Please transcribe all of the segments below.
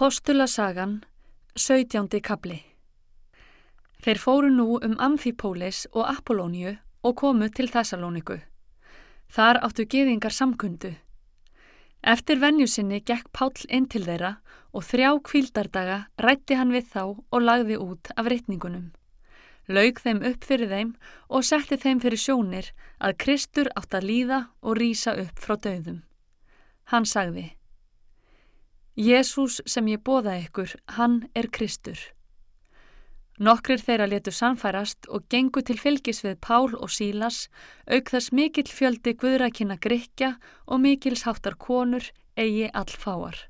Apostulasagan, 17. kapli Þeir fóru nú um Amfipólis og Apollóniu og komu til Þessalóniku. Þar áttu geðingar samkundu. Eftir venjusinni gekk Páll inn til þeirra og þrjá kvíldardaga rætti hann við þá og lagði út af reitningunum. Laug þeim upp fyrir þeim og setti þeim fyrir sjónir að Kristur átt að líða og rýsa upp frá döðum. Hann sagði Jésús sem ég bóða ykkur, hann er Kristur. Nokkrir þeirra letu samfærast og gengu til fylgis við Pál og Sílas, auk þess mikill fjöldi guðrækina grikja og mikils háttar konur eigi allfáar.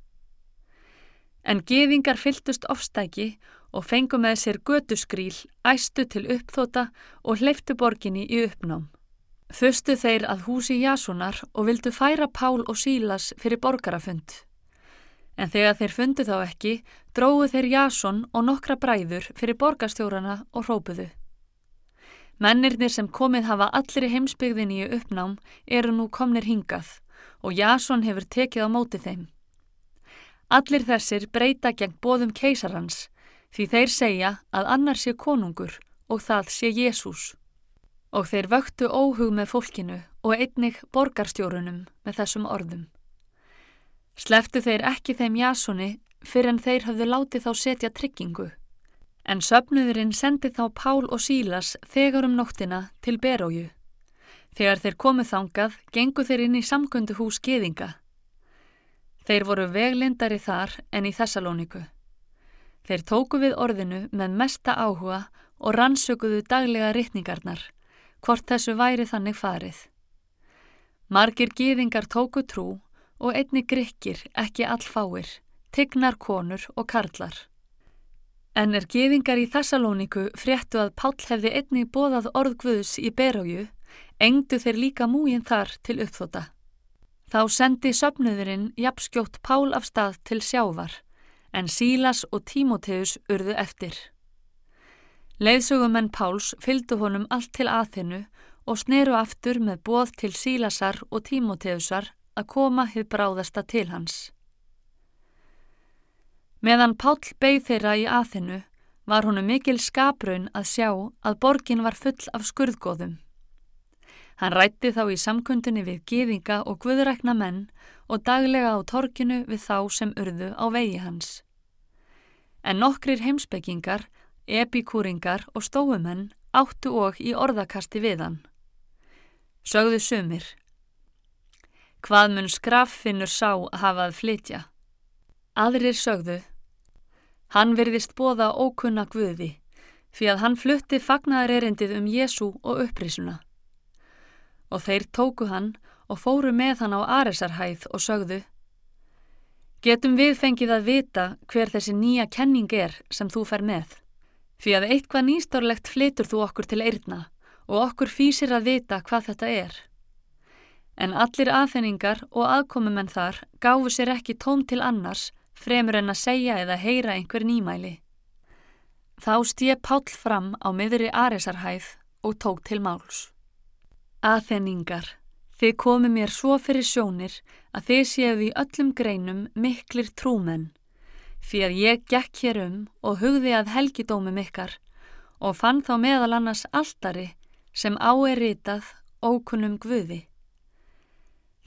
En geðingar fyltust ofstæki og fengu með sér gödusgríl, æstu til uppþóta og hleyftu borginni í uppnám. Þustu þeir að húsi Jasunar og vildu færa Pál og Sílas fyrir borgarafund. En þegar þeir fundi þá ekki, dróðu þeir Jason og nokkra bræður fyrir borgastjórana og hrópuðu. Mennirnir sem komið hafa allir í heimsbyggðinni í uppnám eru nú komnir hingað og Jason hefur tekið á móti þeim. Allir þessir breyta gegn bóðum keisarhans því þeir segja að annar sé konungur og það sé Jésús. Og þeir vöktu óhug með fólkinu og einnig borgarstjórunum með þessum orðum. Sleftu þeir ekki þeim Jasoni fyrir en þeir hafðu látið þá setja tryggingu. En söpnuðurinn sendi þá Pál og Sílas þegar um nóttina til Beróju. Þegar þeir komuð þangað, gengu þeir inn í samgöndu hús geðinga. Þeir voru veglindari þar en í Þessalóniku. Þeir tóku við orðinu með mesta áhuga og rannsökuðu daglega rittningarnar, hvort þessu væri þannig farið. Margir geðingar tóku trú og einni grykkir, ekki allfáir, tignar konur og karlar. En er gefingar í Þessalóniku fréttu að Páll hefði einni bóðað orðgvöðs í Beráju, engdu þeir líka múin þar til uppþóta. Þá sendi söpnuðurinn jafnskjótt Pál af stað til sjávar, en Sílas og Tímoteus urðu eftir. Leiðsögumenn Páls fylgdu honum allt til aðþinu og sneru aftur með bóð til Sílasar og Tímoteusar að koma hefur bráðasta til hans. Meðan Páll beigð þeirra í aðinu var honu mikil skapraun að sjá að borgin var full af skurðgóðum. Hann rætti þá í samkundinni við gíðinga og guðrækna menn og daglega á torkinu við þá sem urðu á vegi hans. En nokkrir heimsbyggingar, epikúringar og stóumenn áttu og í orðakasti við hann. Sögðu sumir, Hvað mun skraffinnur sá hafað flytja? Aðrir sögðu, hann verðist bóða ókunna guði, fyrir að hann flutti fagnar erindið um Jésu og upprisuna. Og þeir tóku hann og fóru með hann á Aresarhæð og sögðu, getum við fengið að vita hver þessi nýja kenning er sem þú fer með, fyrir að eitthvað nýstárlegt flytur þú okkur til eirna og okkur fýsir að vita hvað þetta er en allir aðfinningar og aðkomumenn þar gáfu sér ekki tóm til annars fremur en að segja eða heyra einhver nýmæli. Þá stíð Páll fram á miðri Aresarhæð og tók til máls. Aðfinningar, þið komi mér svo fyrir sjónir að þið séu í öllum greinum miklir trúmenn, fyrir að ég gekk hér um og hugði að helgidómum ykkar og fann þá meðal annars alltari sem á er ritað ókunnum guði.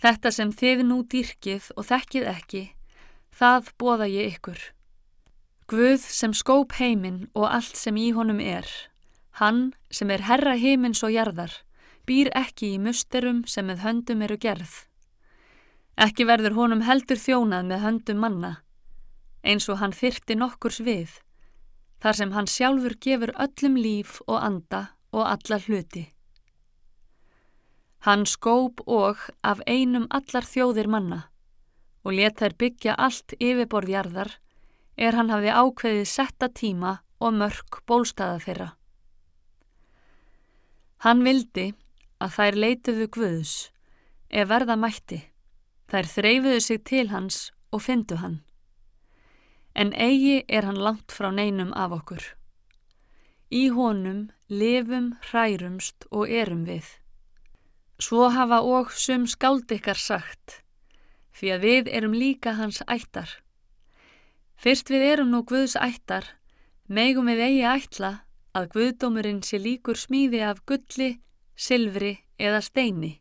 Þetta sem þið nú dýrkið og þekkið ekki, það bóða ég ykkur. Guð sem skóp heiminn og allt sem í honum er, hann sem er herra heimins og jarðar, býr ekki í musterum sem með höndum eru gerð. Ekki verður honum heldur þjónað með höndum manna, eins og hann þyrti nokkurs við, þar sem hann sjálfur gefur öllum líf og anda og alla hluti. Hann skóp og af einum allar þjóðir manna og let þær byggja allt yfirborðjarðar er hann hafði ákveðið setta tíma og mörg bólstaða þeirra. Hann vildi að þær leituðu Guðs ef verða mætti, þær þreyfuðu sig til hans og fyndu hann. En eigi er hann langt frá neinum af okkur. Í honum lifum, hærumst og erum við. Svo hafa og sum skáld ykkar sagt, fyrir að við erum líka hans ættar. Fyrst við erum nú Guðs ættar, megum við eigi ætla að Guðdómurinn sé líkur smíði af gulli, silfri eða steini,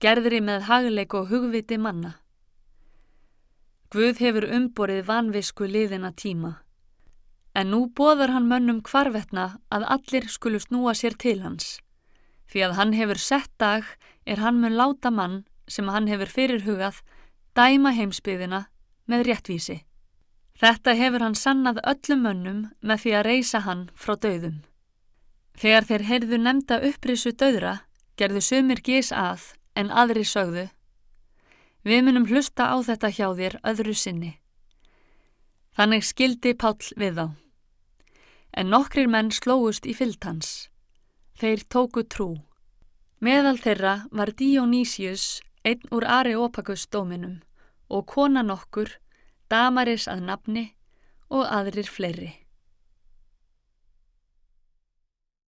gerðri með hagleik og hugviti manna. Guð hefur umborið vanvisku liðina tíma, en nú boðar hann mönnum hvarvetna að allir skulu snúa sér til hans, því að hann hefur sett dag er hann mun láta mann sem hann hefur fyrirhugað dæma heimsbyðina með réttvísi. Þetta hefur hann sannað öllum mönnum með því að reysa hann frá döðum. Þegar þeir heyrðu nefnda upprisu döðra, gerðu sumir gís að en aðri sögðu. Við munum hlusta á þetta hjá þér öðru sinni. Þannig skildi Páll við þá. En nokkrir menn slóust í fyltans. Þeir tóku trú. Meðal þeirra var Dionýsius einn úr Areopagus dóminum og kona nokkur, damaris að nafni og aðrir fleiri.